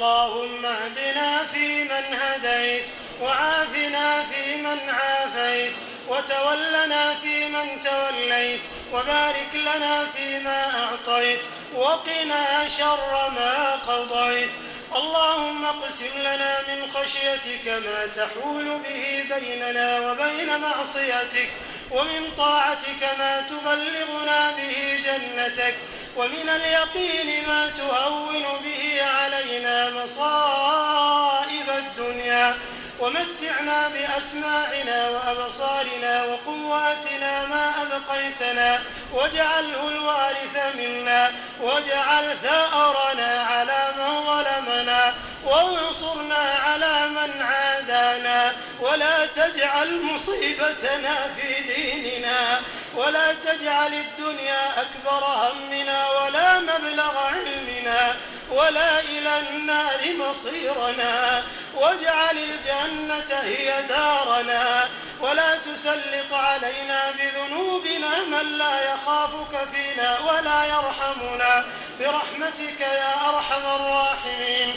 اللهم اهدنا فيمن هديت وعافنا فيمن عافيت وتولنا فيمن توليت وبارك لنا فيما أعطيت وقنا شر ما قضيت اللهم اقسم لنا من خشيتك ما تحول به بيننا وبين معصيتك ومن طاعتك ما تبلغنا به جنتك ومن اليقين ما تهون به علينا مصائب الدنيا. ومتعنا بأسماعنا وأبصارنا وقواتنا ما أبقيتنا. واجعله الوارث منا. واجعل ثأرنا على من ظلمنا. وانصرنا على من عادانا. ولا تجعل مصيبتنا في ديننا. ولا تجعل الدنيا أكبر همنا ولا مبلغ علمنا ولا إلى النار مصيرنا واجعل الجنة هي دارنا ولا تسلط علينا بذنوبنا من لا يخافك فينا ولا يرحمنا برحمتك يا أرحم الراحمين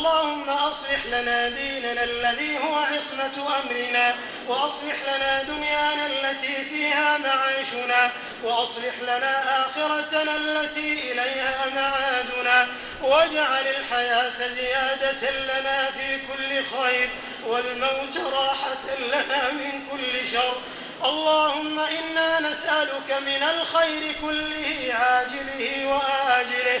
اللهم أصلح لنا ديننا الذي هو عصمة أمرنا وأصلح لنا دنيانا التي فيها معاشنا وأصلح لنا آخرتنا التي إليها معادنا واجعل الحياة زيادة لنا في كل خير والموت راحة لنا من كل شر. اللهم إنا نسألك من الخير كله عاجله وآجله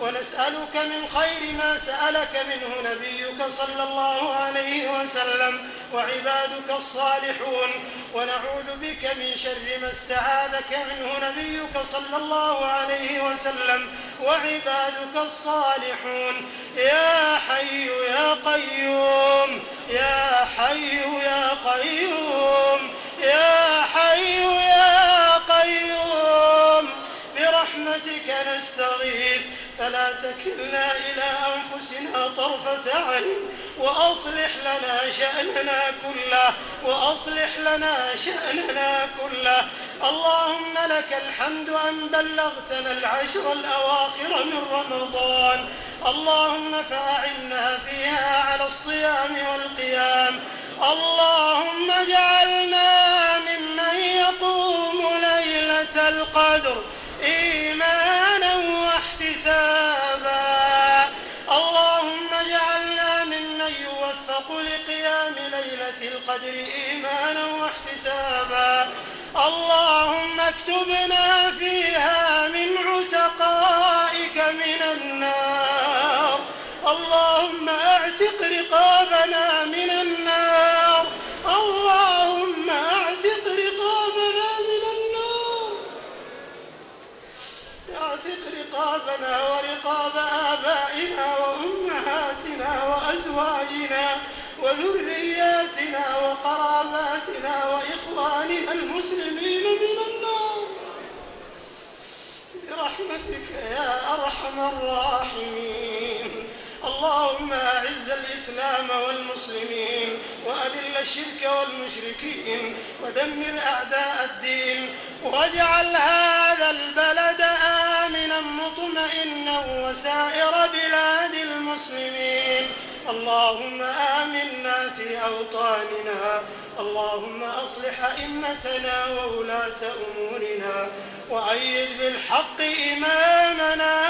ونسألك من خير ما سألك منه نبيك صلى الله عليه وسلم وعبادك الصالحون. ونعوذ بك من شر ما استعاذك منه نبيك صلى الله عليه وسلم وعبادك الصالحون. يا حي يا قيوم يا حي يا قيوم يا حي يا فلا تكلنا إلى أنفسنا طرفة عين وأصلح لنا شأننا كله وأصلح لنا شأننا كله. اللهم لك الحمد أن بلغتنا العشر الأواخر من رمضان. اللهم فأعنا فيها على الصيام والقيام. اللهم لقيام ليلة القدر إيمانا واحتسابا. اللهم اكتبنا فيها من عتقائك من النار. اللهم اعتق رقابنا من النار. اللهم اعتق رقابنا من النار. اعتق رقابنا ورقاب آبائنا وأمهاتنا وأزواجنا. وذرياتنا وقراباتنا وإخواننا المسلمين من النار. برحمتك يا أرحم الراحمين. اللهم أعز الإسلام والمسلمين وأذل الشرك والمشركين ودمر أعداء الدين واجعل هذا البلد آمنا مطمئنا وسائر بلاد المسلمين. اللهم آمنا في أوطاننا. اللهم أصلح أئمتنا وولاة أمورنا. وأيد بالحق إمامنا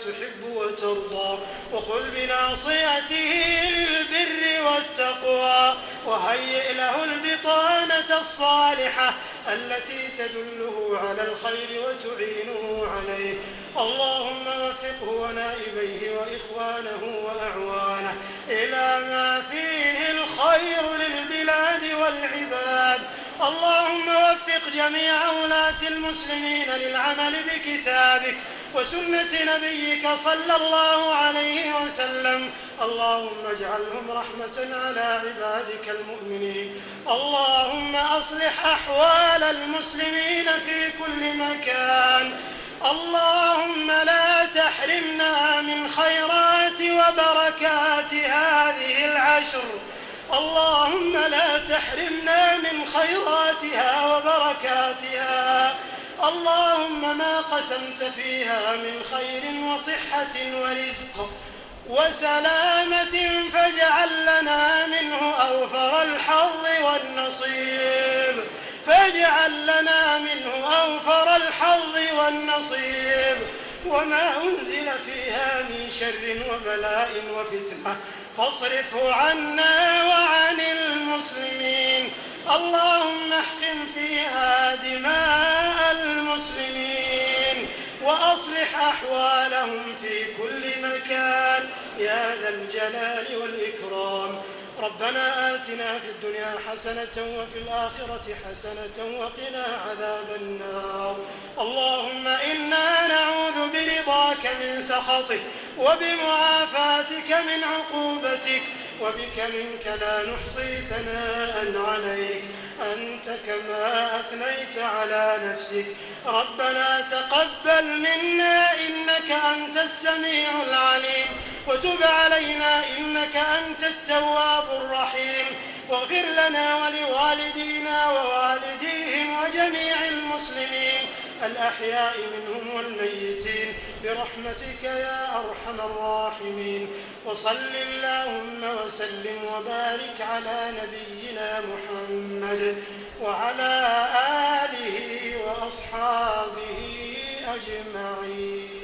تحب وترضى وخذ بناصيته للبر والتقوى وهيئ له البطانة الصالحة التي تدله على الخير وتعينه عليه. اللهم وفقه ونائبيه وإخوانه وأعوانه إلى ما فيه الخير للبلاد والعباد. اللهم وفق جميع ولاة المسلمين للعمل بكتابك وسنة نبيك صلى الله عليه وسلم. اللهم اجعلهم رحمة على عبادك المؤمنين. اللهم أصلح أحوال المسلمين في كل مكان. اللهم لا تحرمنا من خيرات وبركات هذه العشر. اللهم لا تحرمنا من خيراتها وبركاتها. اللهم ما قسمت فيها من خير وصحة ورزق وسلامة فاجعل لنا منه أوفر الحظ والنصيب. فاجعل لنا منه أوفر الحظ والنصيب. وما أنزل فيها من شر وبلاء وفتنة. فاصرفه عنا وعن المسلمين. اللهم احقن فيها دماء وأصلح أحوالهم في كل مكان. يا ذا الجلال والإكرام. ربنا آتنا في الدنيا حسنة وفي الآخرة حسنة وقنا عذاب النار. اللهم إنا نعوذ برضاك من سخطك وبمعافاتك من عقوبتك وبك منك لا نحصي ثناء عليك. أنت كما أثنيت على نفسك. ربنا تقبل منا إنك أنت السميع العليم. وتب علينا إنك أنت التواب الرحيم. واغفر لنا ولوالدينا ووالديهم وجميع المسلمين. الأحياء منهم والميتين برحمتك يا أرحم الراحمين. وصل اللهم وسلم وبارك على نبينا محمد وعلى آله وأصحابه أجمعين.